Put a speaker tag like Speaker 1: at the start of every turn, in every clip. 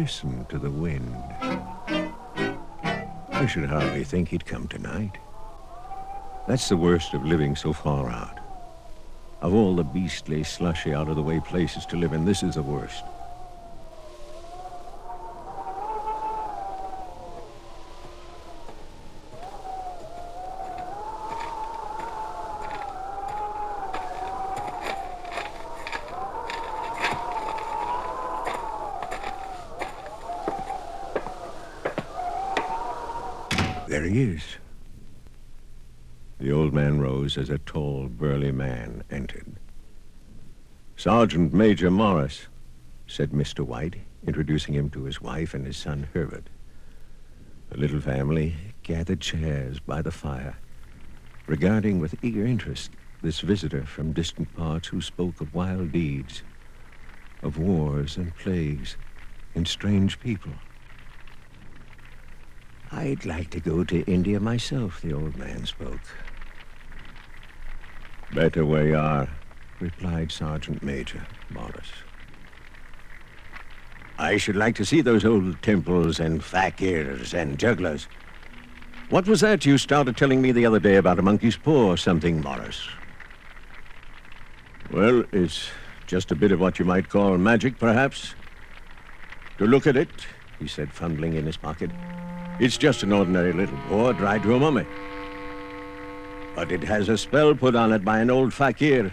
Speaker 1: listen to the wind. I should hardly think he'd come tonight. That's the worst of living so far out. Of all the beastly, slushy, out-of-the-way places to live in, this is the worst. There he is. The old man rose as a tall, burly man entered. Sergeant Major Morris, said Mr. White, introducing him to his wife and his son Herbert. The little family gathered chairs by the fire, regarding with eager interest this visitor from distant parts who spoke of wild deeds, of wars and plagues and strange people. I'd like to go to India myself, the old man spoke. Better where you are, replied Sergeant Major Morris. I should like to see those old temples and fakirs and jugglers. What was that you started telling me the other day about a monkey's paw or something, Morris? Well, it's just a bit of what you might call magic, perhaps. To look at it, he said, fumbling in his pocket. It's just an ordinary little paw dried to a mummy. But it has a spell put on it by an old fakir,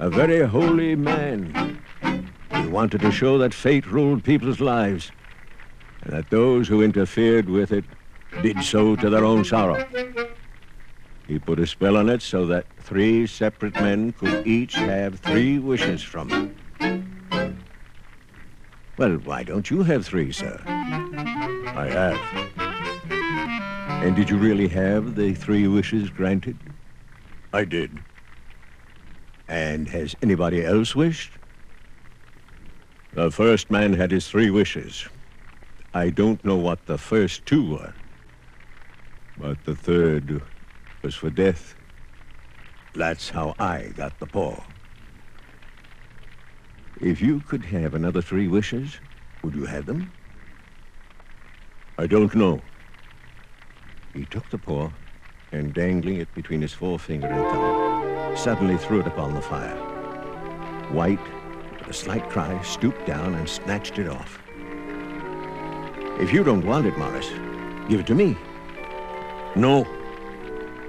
Speaker 1: a very holy man. He wanted to show that fate ruled people's lives, and that those who interfered with it did so to their own sorrow. He put a spell on it so that three separate men could each have three wishes from it. Well, why don't you have three, sir? I have. And did you really have the three wishes granted? I did. And has anybody else wished? The first man had his three wishes. I don't know what the first two were. But the third was for death. That's how I got the paw. If you could have another three wishes, would you have them? I don't know. He took the paw and, dangling it between his forefinger and thumb, suddenly threw it upon the fire. White, with a slight cry, stooped down and snatched it off. If you don't want it, Morris, give it to me. No.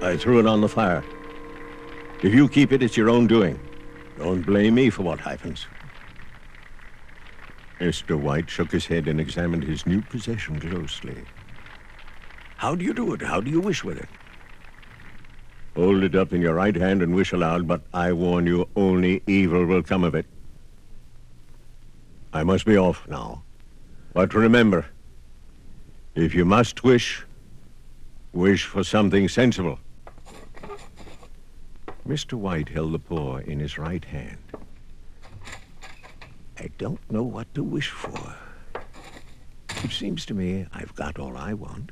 Speaker 1: I threw it on the fire. If you keep it, it's your own doing. Don't blame me for what happens. Mr. White shook his head and examined his new possession closely. How do you do it? How do you wish with it? Hold it up in your right hand and wish aloud, but I warn you, only evil will come of it. I must be off now. But remember, if you must wish, wish for something sensible. Mr. White held the paw in his right hand. I don't know what to wish for. It seems to me I've got all I want.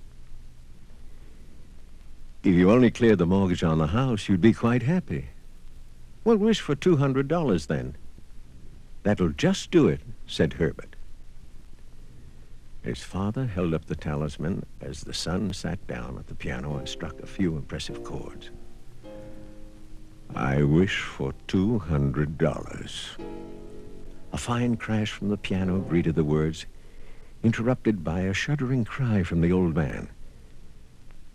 Speaker 1: If you only cleared the mortgage on the house, you'd be quite happy. Well, wish for $200 then. That'll just do it, said Herbert. His father held up the talisman as the son sat down at the piano and struck a few impressive chords. I wish for $200. A fine crash from the piano greeted the words, interrupted by a shuddering cry from the old man.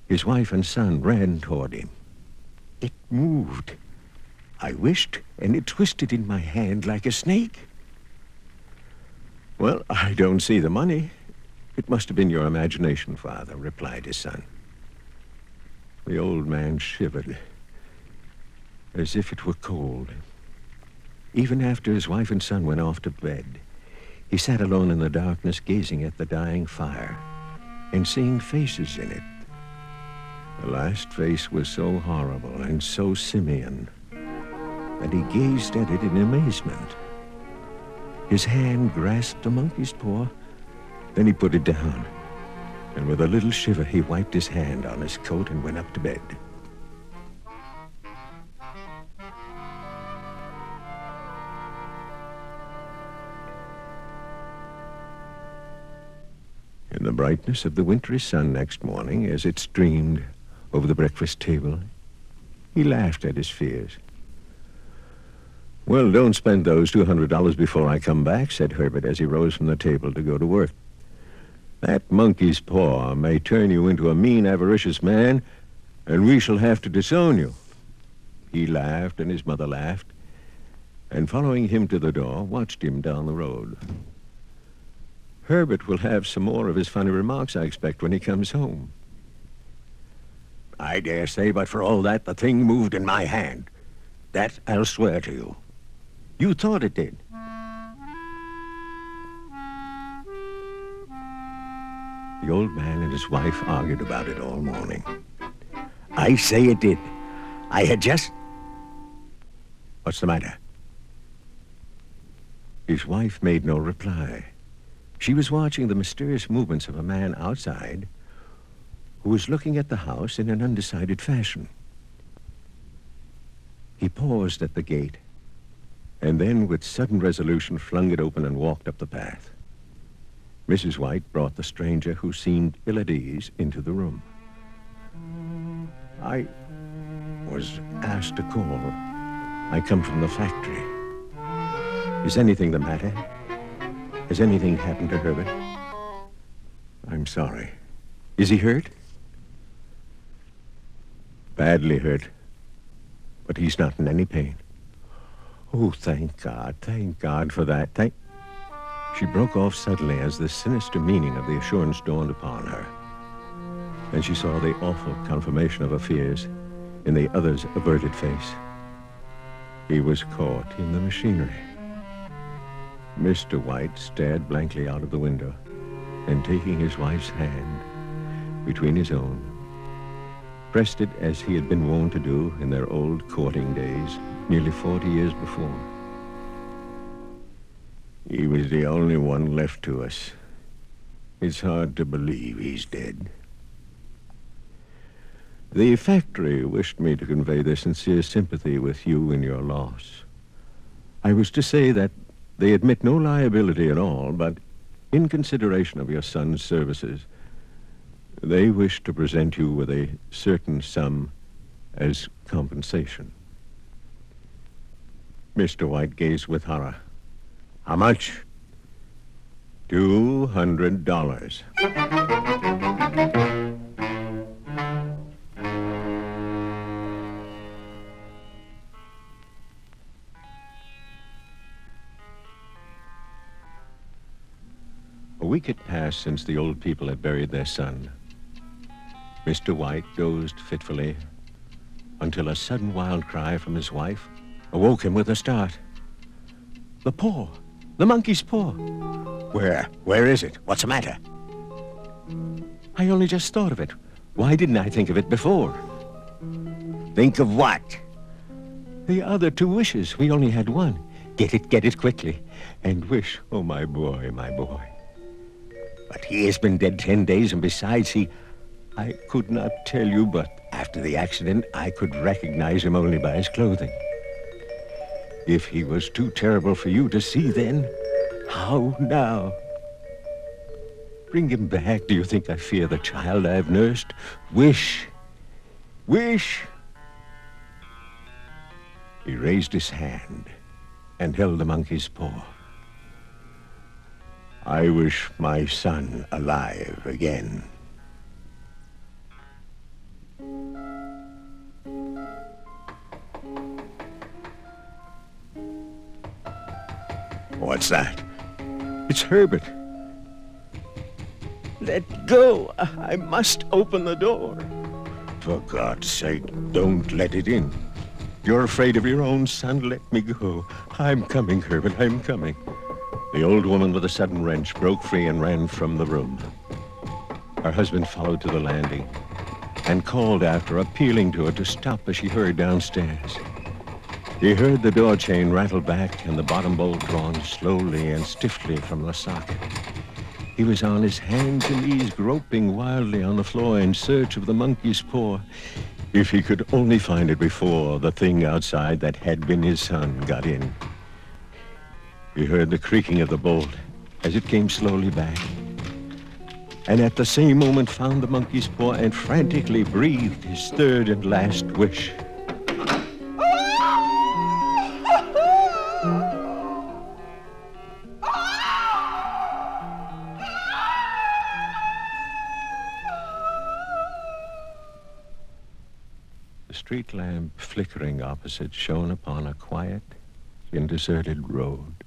Speaker 1: His wife and son ran toward him. It moved. I wished, and it twisted in my hand like a snake. Well, I don't see the money. It must have been your imagination, Father, replied his son. The old man shivered, as if it were cold. Even after his wife and son went off to bed, he sat alone in the darkness, gazing at the dying fire and seeing faces in it. The last face was so horrible and so simian that he gazed at it in amazement. His hand grasped a monkey's paw, then he put it down, and with a little shiver he wiped his hand on his coat and went up to bed. In the brightness of the wintry sun next morning, as it streamed over the breakfast table, he laughed at his fears. Well, don't spend those $200 before I come back, said Herbert as he rose from the table to go to work. That monkey's paw may turn you into a mean, avaricious man, and we shall have to disown you. He laughed, and his mother laughed, and following him to the door, watched him down the road. Herbert will have some more of his funny remarks, I expect, when he comes home. I dare say, but for all that, the thing moved in my hand. That I'll swear to you. You thought it did. The old man and his wife argued about it all morning. I say it did. I had just... What's the matter? His wife made no reply. She was watching the mysterious movements of a man outside who was looking at the house in an undecided fashion. He paused at the gate and then with sudden resolution flung it open and walked up the path. Mrs. White brought the stranger, who seemed ill at ease, into the room. I was asked to call. I come from the factory. Is anything the matter? Has anything happened to Herbert? I'm sorry. Is he hurt? Badly hurt. But he's not in any pain. Oh, thank God. Thank God for that. Thank... She broke off suddenly as the sinister meaning of the assurance dawned upon her. And she saw the awful confirmation of her fears in the other's averted face. He was caught in the machinery. Mr. White stared blankly out of the window and taking his wife's hand between his own, pressed it as he had been wont to do in their old courting days nearly 40 years before. He was the only one left to us. It's hard to believe he's dead. The factory wished me to convey their sincere sympathy with you in your loss. I was to say that they admit no liability at all, but in consideration of your son's services, they wish to present you with a certain sum as compensation. Mr. White gazed with horror. How much? Two hundred dollars. A week had passed since the old people had buried their son. Mr. White dozed fitfully until a sudden wild cry from his wife awoke him with a start. The paw. The monkey's paw. Where? Where is it? What's the matter? I only just thought of it. Why didn't I think of it before? Think of what? The other two wishes. We only had one. Get it, get it quickly. And wish, oh, my boy, my boy. But he has been dead ten days, and besides, he... I could not tell you, but after the accident, I could recognize him only by his clothing. If he was too terrible for you to see then, how now? Bring him back. Do you think I fear the child I've nursed? Wish. Wish. He raised his hand and held the monkey's paw. I wish my son alive again. What's that? It's Herbert. Let go. I must open the door. For God's sake, don't let it in. You're afraid of your own son. Let me go. I'm coming, Herbert. I'm coming. The old woman with a sudden wrench broke free and ran from the room. Her husband followed to the landing and called after, appealing to her to stop as she hurried downstairs. He heard the door chain rattle back and the bottom bolt drawn slowly and stiffly from the socket. He was on his hands and knees, groping wildly on the floor in search of the monkey's paw. If he could only find it before the thing outside that had been his son got in. He heard the creaking of the bolt as it came slowly back. and at the same moment found the monkey's paw and frantically breathed his third and last wish. Street lamp flickering opposite shone upon a quiet and deserted road.